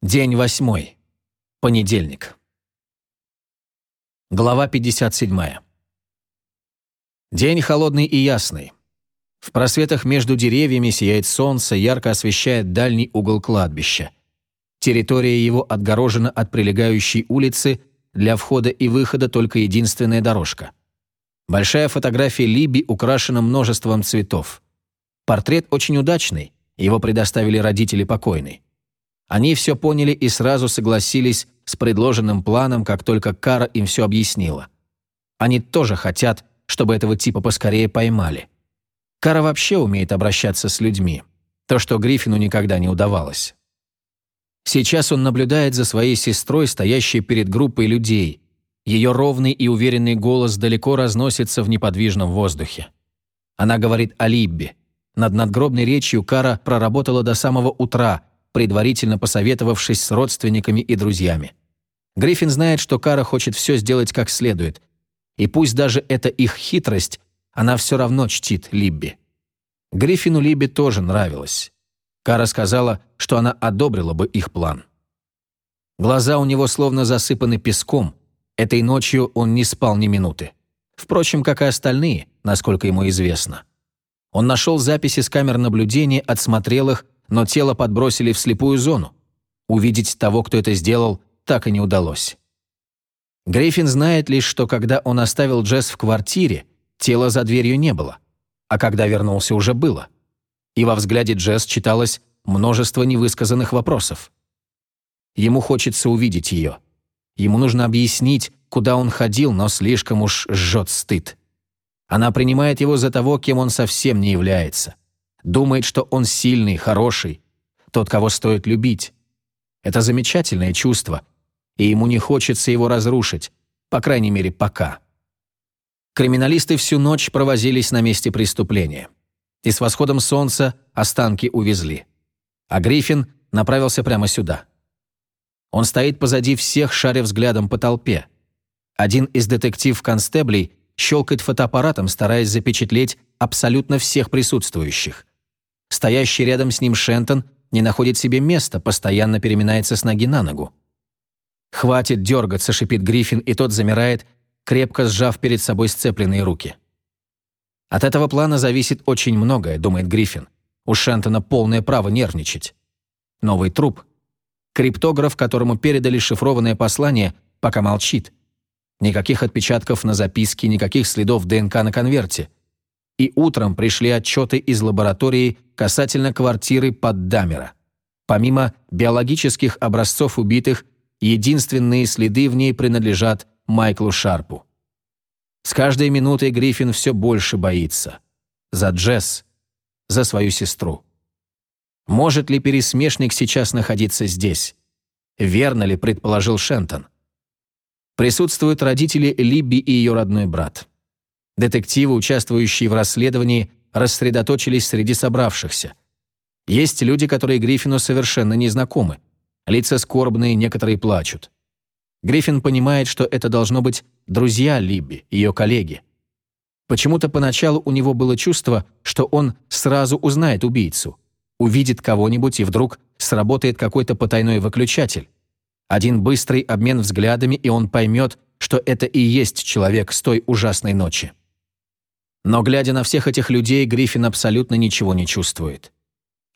День восьмой. Понедельник. Глава 57. День холодный и ясный. В просветах между деревьями сияет солнце, ярко освещает дальний угол кладбища. Территория его отгорожена от прилегающей улицы, для входа и выхода только единственная дорожка. Большая фотография Либи украшена множеством цветов. Портрет очень удачный, его предоставили родители покойной. Они все поняли и сразу согласились с предложенным планом, как только Кара им все объяснила. Они тоже хотят, чтобы этого типа поскорее поймали. Кара вообще умеет обращаться с людьми. То, что Гриффину никогда не удавалось. Сейчас он наблюдает за своей сестрой, стоящей перед группой людей. Ее ровный и уверенный голос далеко разносится в неподвижном воздухе. Она говорит о Либбе. Над надгробной речью Кара проработала до самого утра, предварительно посоветовавшись с родственниками и друзьями. Гриффин знает, что Кара хочет все сделать как следует. И пусть даже это их хитрость, она все равно чтит Либби. Гриффину Либби тоже нравилось. Кара сказала, что она одобрила бы их план. Глаза у него словно засыпаны песком. Этой ночью он не спал ни минуты. Впрочем, как и остальные, насколько ему известно. Он нашел записи с камер наблюдения, отсмотрел их но тело подбросили в слепую зону. Увидеть того, кто это сделал, так и не удалось. Грейфин знает лишь, что когда он оставил Джесс в квартире, тела за дверью не было, а когда вернулся, уже было. И во взгляде Джесс читалось множество невысказанных вопросов. Ему хочется увидеть ее. Ему нужно объяснить, куда он ходил, но слишком уж жжет стыд. Она принимает его за того, кем он совсем не является – Думает, что он сильный, хороший, тот, кого стоит любить. Это замечательное чувство, и ему не хочется его разрушить, по крайней мере, пока. Криминалисты всю ночь провозились на месте преступления. И с восходом солнца останки увезли. А Гриффин направился прямо сюда. Он стоит позади всех, шаря взглядом по толпе. Один из детектив-констеблей щелкает фотоаппаратом, стараясь запечатлеть абсолютно всех присутствующих. Стоящий рядом с ним Шентон не находит себе места, постоянно переминается с ноги на ногу. «Хватит дергаться», — шипит Гриффин, и тот замирает, крепко сжав перед собой сцепленные руки. От этого плана зависит очень многое, думает Гриффин. У Шентона полное право нервничать. Новый труп. Криптограф, которому передали шифрованное послание, пока молчит. Никаких отпечатков на записке, никаких следов ДНК на конверте и утром пришли отчеты из лаборатории касательно квартиры под Дамера. Помимо биологических образцов убитых, единственные следы в ней принадлежат Майклу Шарпу. С каждой минутой Гриффин все больше боится. За Джесс, за свою сестру. Может ли пересмешник сейчас находиться здесь? Верно ли предположил Шентон? Присутствуют родители Либби и ее родной брат. Детективы, участвующие в расследовании, рассредоточились среди собравшихся. Есть люди, которые Гриффину совершенно не знакомы. Лица скорбные, некоторые плачут. Гриффин понимает, что это должно быть друзья Либби, ее коллеги. Почему-то поначалу у него было чувство, что он сразу узнает убийцу, увидит кого-нибудь и вдруг сработает какой-то потайной выключатель. Один быстрый обмен взглядами, и он поймет, что это и есть человек с той ужасной ночи. Но, глядя на всех этих людей, Гриффин абсолютно ничего не чувствует.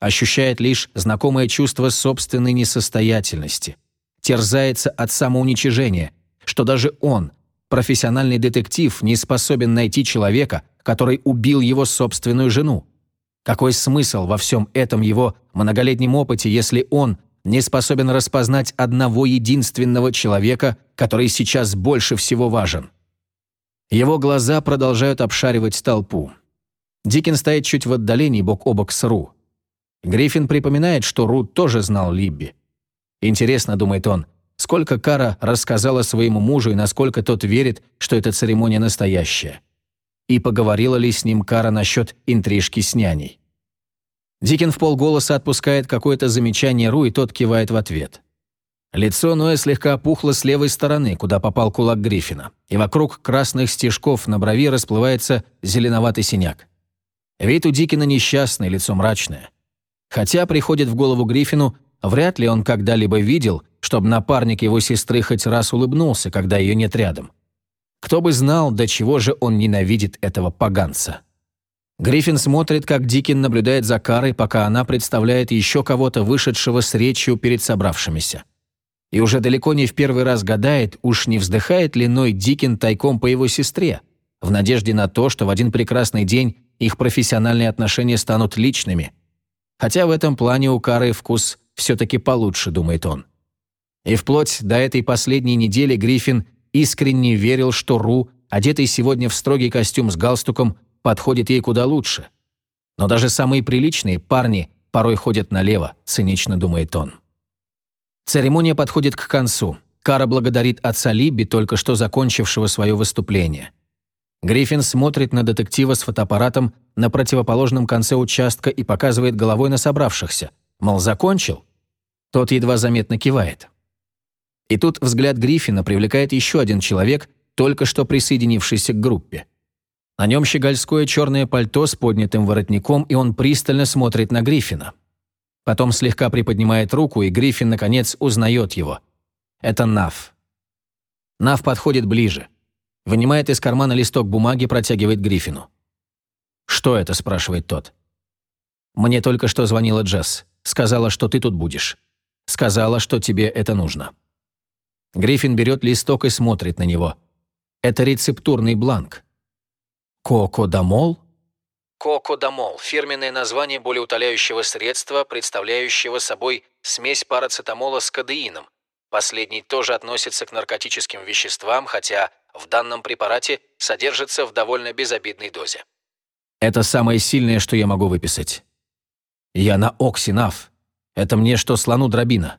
Ощущает лишь знакомое чувство собственной несостоятельности. Терзается от самоуничижения, что даже он, профессиональный детектив, не способен найти человека, который убил его собственную жену. Какой смысл во всем этом его многолетнем опыте, если он не способен распознать одного единственного человека, который сейчас больше всего важен? Его глаза продолжают обшаривать толпу. Дикин стоит чуть в отдалении бок о бок с Ру. Гриффин припоминает, что Ру тоже знал Либби. Интересно, думает он, сколько Кара рассказала своему мужу и насколько тот верит, что эта церемония настоящая. И поговорила ли с ним Кара насчет интрижки с няней. Дикин в полголоса отпускает какое-то замечание Ру, и тот кивает в ответ. Лицо Ноя слегка опухло с левой стороны, куда попал кулак Гриффина, и вокруг красных стежков на брови расплывается зеленоватый синяк. Вид у Дикина несчастный, лицо мрачное. Хотя приходит в голову Гриффину, вряд ли он когда-либо видел, чтобы напарник его сестры хоть раз улыбнулся, когда ее нет рядом. Кто бы знал, до чего же он ненавидит этого поганца. Гриффин смотрит, как Дикин наблюдает за Карой, пока она представляет еще кого-то, вышедшего с речью перед собравшимися. И уже далеко не в первый раз гадает, уж не вздыхает ли Ной Дикин тайком по его сестре, в надежде на то, что в один прекрасный день их профессиональные отношения станут личными. Хотя в этом плане у Кары вкус все-таки получше, думает он. И вплоть до этой последней недели Гриффин искренне верил, что Ру, одетый сегодня в строгий костюм с галстуком, подходит ей куда лучше. Но даже самые приличные парни порой ходят налево, цинично думает он. Церемония подходит к концу. Кара благодарит отца Либби, только что закончившего свое выступление. Гриффин смотрит на детектива с фотоаппаратом на противоположном конце участка и показывает головой на собравшихся. Мол, закончил? Тот едва заметно кивает. И тут взгляд Гриффина привлекает еще один человек, только что присоединившийся к группе. На нем щегольское черное пальто с поднятым воротником, и он пристально смотрит на Гриффина. Потом слегка приподнимает руку, и Гриффин, наконец, узнает его. Это Нав. Нав подходит ближе. Вынимает из кармана листок бумаги, протягивает Гриффину. «Что это?» – спрашивает тот. «Мне только что звонила Джесс. Сказала, что ты тут будешь. Сказала, что тебе это нужно». Гриффин берет листок и смотрит на него. Это рецептурный бланк. Кокодамол? Кокодамол – фирменное название болеутоляющего средства, представляющего собой смесь парацетамола с кадеином. Последний тоже относится к наркотическим веществам, хотя в данном препарате содержится в довольно безобидной дозе. Это самое сильное, что я могу выписать. Я на оксинав. Это мне что слону дробина.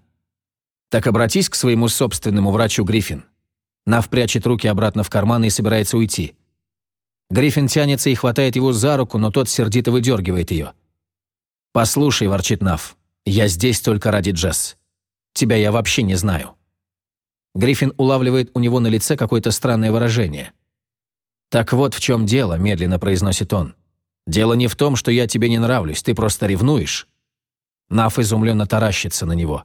Так обратись к своему собственному врачу Гриффин. Нав прячет руки обратно в карман и собирается уйти. Гриффин тянется и хватает его за руку, но тот сердито выдергивает ее. «Послушай», – ворчит Нав, – «я здесь только ради Джесс. Тебя я вообще не знаю». Гриффин улавливает у него на лице какое-то странное выражение. «Так вот в чем дело», – медленно произносит он. «Дело не в том, что я тебе не нравлюсь, ты просто ревнуешь». Нав изумленно таращится на него.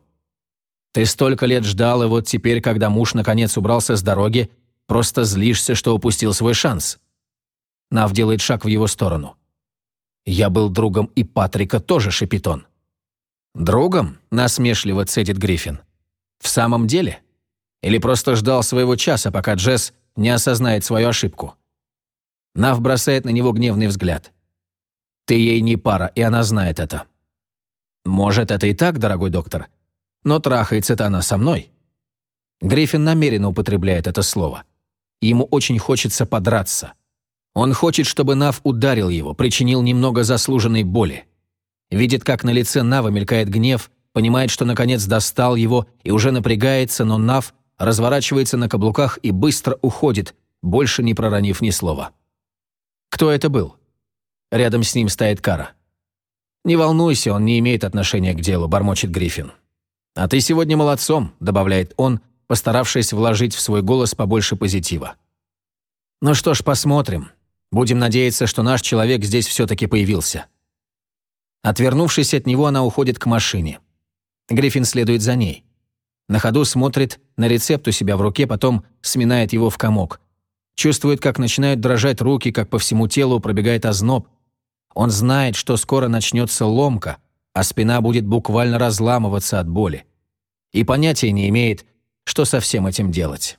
«Ты столько лет ждал, и вот теперь, когда муж наконец убрался с дороги, просто злишься, что упустил свой шанс». Нав делает шаг в его сторону. «Я был другом и Патрика тоже», — шипит он. «Другом?» — насмешливо цедит Гриффин. «В самом деле? Или просто ждал своего часа, пока Джесс не осознает свою ошибку?» Нав бросает на него гневный взгляд. «Ты ей не пара, и она знает это». «Может, это и так, дорогой доктор, но трахается-то она со мной». Гриффин намеренно употребляет это слово. Ему очень хочется подраться. Он хочет, чтобы Нав ударил его, причинил немного заслуженной боли. Видит, как на лице Нава мелькает гнев, понимает, что наконец достал его и уже напрягается, но Нав разворачивается на каблуках и быстро уходит, больше не проронив ни слова. Кто это был? Рядом с ним стоит Кара. «Не волнуйся, он не имеет отношения к делу», — бормочет Гриффин. «А ты сегодня молодцом», — добавляет он, постаравшись вложить в свой голос побольше позитива. «Ну что ж, посмотрим. Будем надеяться, что наш человек здесь все-таки появился». Отвернувшись от него, она уходит к машине. Гриффин следует за ней. На ходу смотрит на рецепт у себя в руке, потом сминает его в комок. Чувствует, как начинают дрожать руки, как по всему телу пробегает озноб. Он знает, что скоро начнется ломка, а спина будет буквально разламываться от боли. И понятия не имеет, что со всем этим делать.